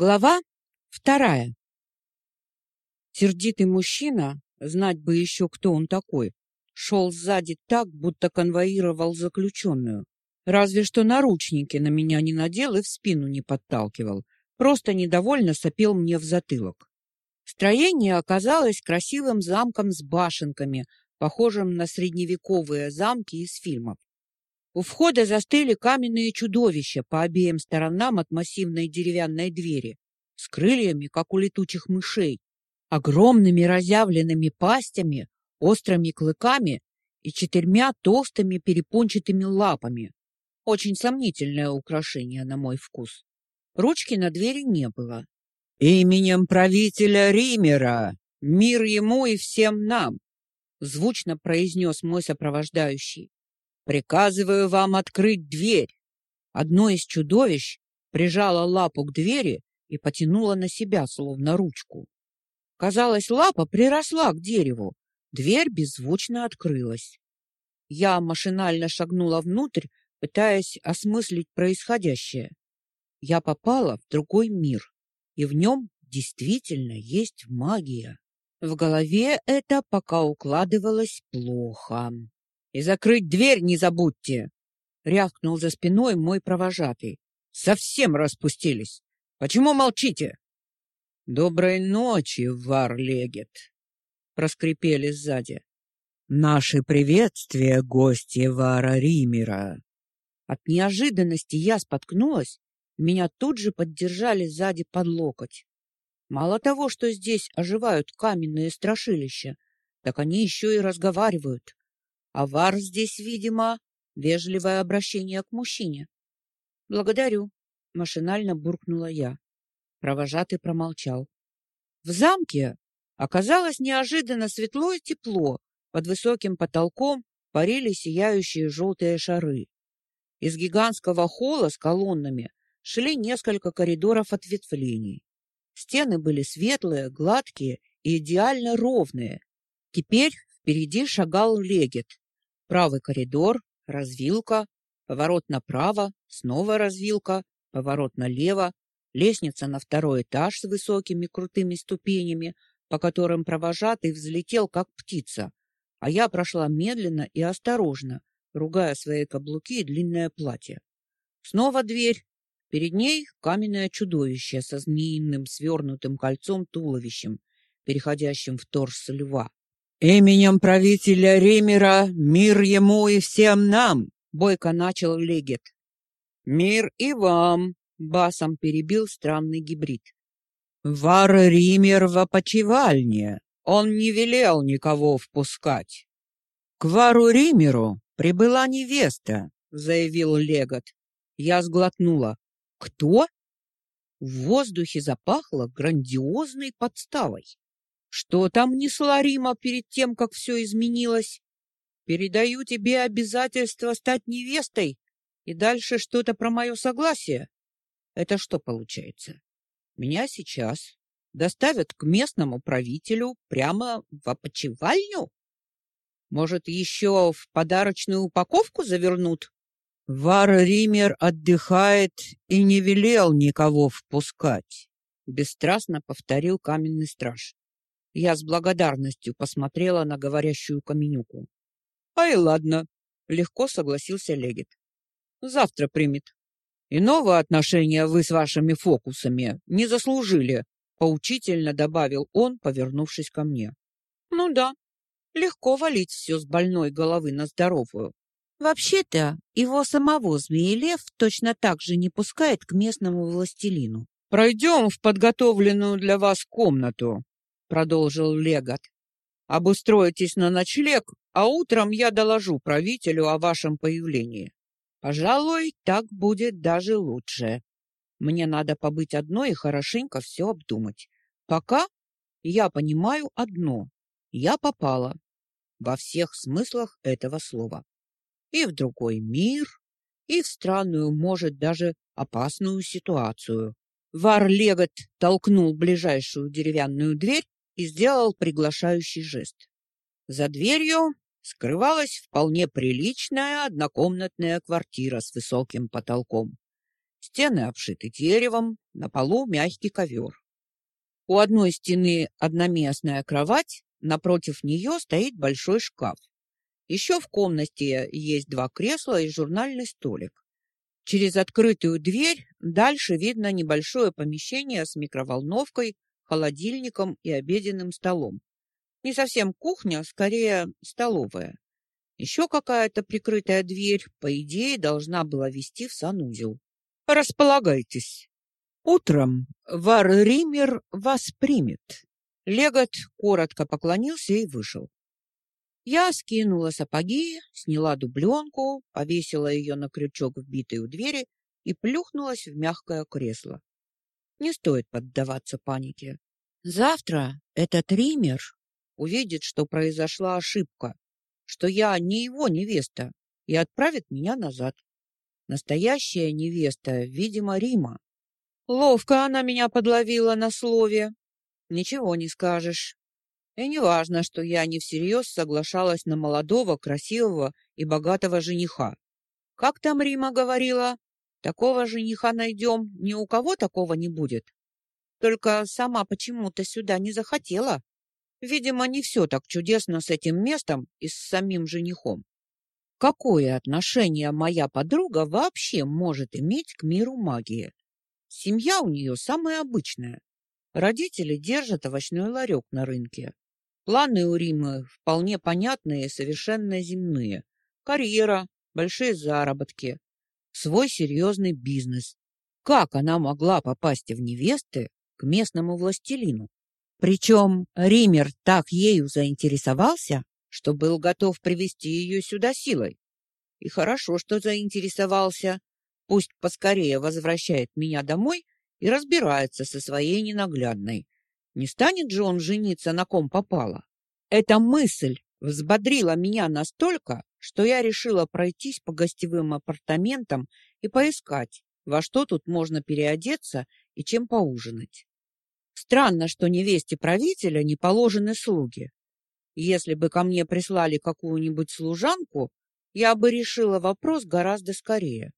Глава вторая. Сердитый мужчина, знать бы еще, кто он такой, шел сзади так, будто конвоировал заключенную. Разве что наручники на меня не надел и в спину не подталкивал, просто недовольно сопел мне в затылок. Строение оказалось красивым замком с башенками, похожим на средневековые замки из фильмов. У входа застыли каменные чудовища по обеим сторонам от массивной деревянной двери, с крыльями, как у летучих мышей, огромными разъявленными пастями, острыми клыками и четырьмя толстыми перепончатыми лапами. Очень сомнительное украшение на мой вкус. Ручки на двери не было. «Именем правителя Римера! Мир ему и всем нам!» Звучно произнес мой сопровождающий. Приказываю вам открыть дверь. Одно из чудовищ прижало лапу к двери и потянуло на себя, словно ручку. Казалось, лапа приросла к дереву. Дверь беззвучно открылась. Я машинально шагнула внутрь, пытаясь осмыслить происходящее. Я попала в другой мир, и в нем действительно есть магия. В голове это пока укладывалось плохо. И закрыть дверь не забудьте, рявкнул за спиной мой провожатый. Совсем распустились. Почему молчите? Доброй ночи, Варлегет, проскрипели сзади. Наши приветствия, гости Вара Римера. От неожиданности я споткнулась, меня тут же поддержали сзади под локоть. Мало того, что здесь оживают каменные страшилища, так они еще и разговаривают. Авар здесь, видимо, вежливое обращение к мужчине. Благодарю, машинально буркнула я. Провожатый промолчал. В замке оказалось неожиданно светло и тепло. Под высоким потолком парили сияющие желтые шары. Из гигантского холла с колоннами шли несколько коридоров ответвлений. Стены были светлые, гладкие и идеально ровные. Теперь впереди шагал легет, Правый коридор, развилка, поворот направо, снова развилка, поворот налево, лестница на второй этаж с высокими крутыми ступенями, по которым провожатый взлетел как птица, а я прошла медленно и осторожно, ругая свои каблуки и длинное платье. Снова дверь. Перед ней каменное чудовище со змеиным свернутым кольцом туловищем, переходящим в торс льва. Именем правителя Римера мир ему и всем нам, бойко начал Легет. Мир и вам, басом перебил странный гибрид. Вар Ример в опочивальне. Он не велел никого впускать. К Вару Римеру прибыла невеста, заявил Легот. Я сглотнула. Кто? В воздухе запахло грандиозной подставой. Что там несла Рима перед тем, как все изменилось? Передаю тебе обязательство стать невестой, и дальше что-то про мое согласие. Это что получается? Меня сейчас доставят к местному правителю прямо в опочивальню? Может, еще в подарочную упаковку завернут? Вар Ример отдыхает и не велел никого впускать, бесстрастно повторил каменный страж. Я с благодарностью посмотрела на говорящую каменюку. Ай, ладно, легко согласился Легит. Завтра примет. Иного отношения вы с вашими фокусами не заслужили, поучительно добавил он, повернувшись ко мне. Ну да, легко валить все с больной головы на здоровую. Вообще-то, его самого Змеелев точно так же не пускает к местному властелину. Пройдем в подготовленную для вас комнату, продолжил Легат. Обустроитесь на ночлег, а утром я доложу правителю о вашем появлении. Пожалуй, так будет даже лучше. Мне надо побыть одной и хорошенько все обдумать. Пока я понимаю одно: я попала во всех смыслах этого слова. И в другой мир, и в странную, может, даже опасную ситуацию. Варлегат толкнул ближайшую деревянную дверь и сделал приглашающий жест. За дверью скрывалась вполне приличная однокомнатная квартира с высоким потолком. Стены обшиты деревом, на полу мягкий ковер. У одной стены одноместная кровать, напротив нее стоит большой шкаф. Еще в комнате есть два кресла и журнальный столик. Через открытую дверь дальше видно небольшое помещение с микроволновкой, холодильником и обеденным столом. Не совсем кухня, скорее столовая. Еще какая-то прикрытая дверь, по идее, должна была вести в санузел. Располагайтесь. Утром Вар Ример вас примет. Легот коротко поклонился и вышел. Я скинула сапоги, сняла дубленку, повесила ее на крючок, вбитый у двери, и плюхнулась в мягкое кресло. Не стоит поддаваться панике. Завтра этот Ример увидит, что произошла ошибка, что я не его невеста, и отправит меня назад. Настоящая невеста, видимо, Рима. Ловко она меня подловила на слове. Ничего не скажешь. И не важно, что я не всерьез соглашалась на молодого, красивого и богатого жениха. Как там Рима говорила? Такого жениха найдем, ни у кого такого не будет. Только сама почему-то сюда не захотела. Видимо, не все так чудесно с этим местом и с самим женихом. Какое отношение моя подруга вообще может иметь к миру магии? Семья у нее самая обычная. Родители держат овощной ларек на рынке. Планы у Римы вполне понятные и совершенно земные. Карьера, большие заработки, свой серьезный бизнес. Как она могла попасть в невесты к местному властелину? Причем Ример так ею заинтересовался, что был готов привести ее сюда силой. И хорошо, что заинтересовался. Пусть поскорее возвращает меня домой и разбирается со своей ненаглядной. Не станет же он жениться на ком попало. Эта мысль взбодрила меня настолько, что я решила пройтись по гостевым апартаментам и поискать, во что тут можно переодеться и чем поужинать. Странно, что невесте правителя не положены слуги. Если бы ко мне прислали какую-нибудь служанку, я бы решила вопрос гораздо скорее.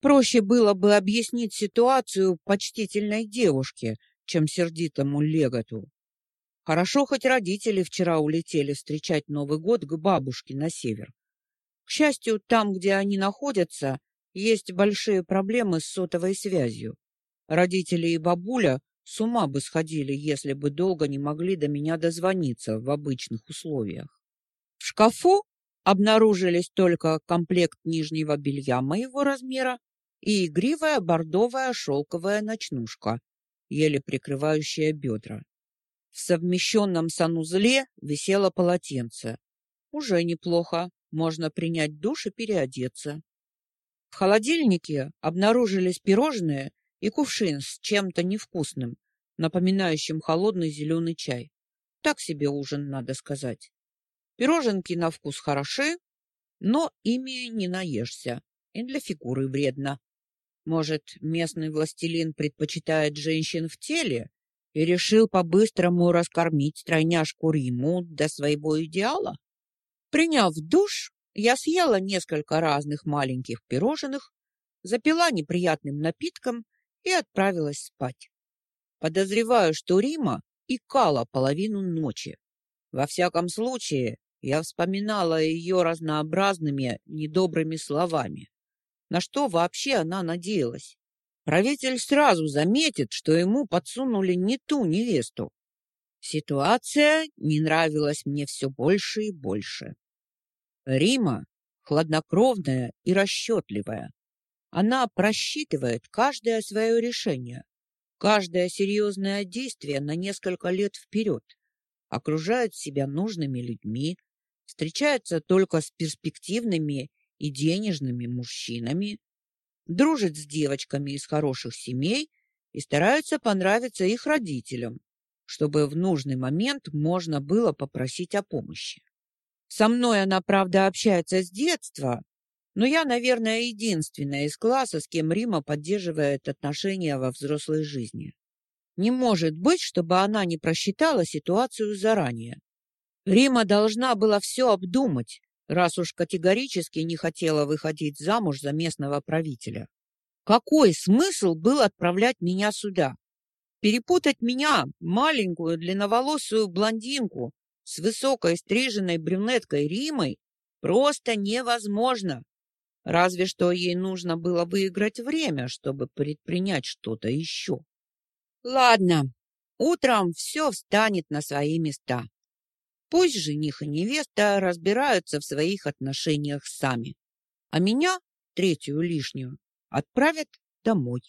Проще было бы объяснить ситуацию почтительной девушке, чем сердитому леготу. Хорошо, хоть родители вчера улетели встречать Новый год к бабушке на север. К счастью, там, где они находятся, есть большие проблемы с сотовой связью. Родители и бабуля с ума бы сходили, если бы долго не могли до меня дозвониться в обычных условиях. В шкафу обнаружились только комплект нижнего белья моего размера и игривая бордовая шелковая ночнушка, еле прикрывающая бедра. В совмещенном санузле висело полотенце. Уже неплохо, можно принять душ и переодеться. В холодильнике обнаружились пирожные и кувшин с чем-то невкусным, напоминающим холодный зеленый чай. Так себе ужин, надо сказать. Пироженки на вкус хороши, но ими не наешься, и для фигуры вредно. Может, местный властелин предпочитает женщин в теле и решил по-быстрому раскормить тройняшку Риму до своего идеала? Приняв душ, я съела несколько разных маленьких пирожных, запила неприятным напитком и отправилась спать. Подозреваю, что Рима икала половину ночи. Во всяком случае, я вспоминала ее разнообразными недобрыми словами. На что вообще она надеялась? Правитель сразу заметит, что ему подсунули не ту невесту. Ситуация не нравилась мне все больше и больше. Рима хладнокровная и расчетливая. Она просчитывает каждое свое решение, каждое серьезное действие на несколько лет вперед, окружает себя нужными людьми, встречается только с перспективными и денежными мужчинами, дружит с девочками из хороших семей и старается понравиться их родителям, чтобы в нужный момент можно было попросить о помощи. Со мной она, правда, общается с детства, но я, наверное, единственная из класса, с кем Рима поддерживает отношения во взрослой жизни. Не может быть, чтобы она не просчитала ситуацию заранее. Рима должна была все обдумать, раз уж категорически не хотела выходить замуж за местного правителя. Какой смысл был отправлять меня сюда? Перепутать меня, маленькую длинноволосую блондинку, с высокой стриженной брюнеткой Римой просто невозможно. Разве что ей нужно было выиграть время, чтобы предпринять что-то еще. Ладно, утром все встанет на свои места. Пусть жених и невеста разбираются в своих отношениях сами, а меня, третью лишнюю, отправят домой.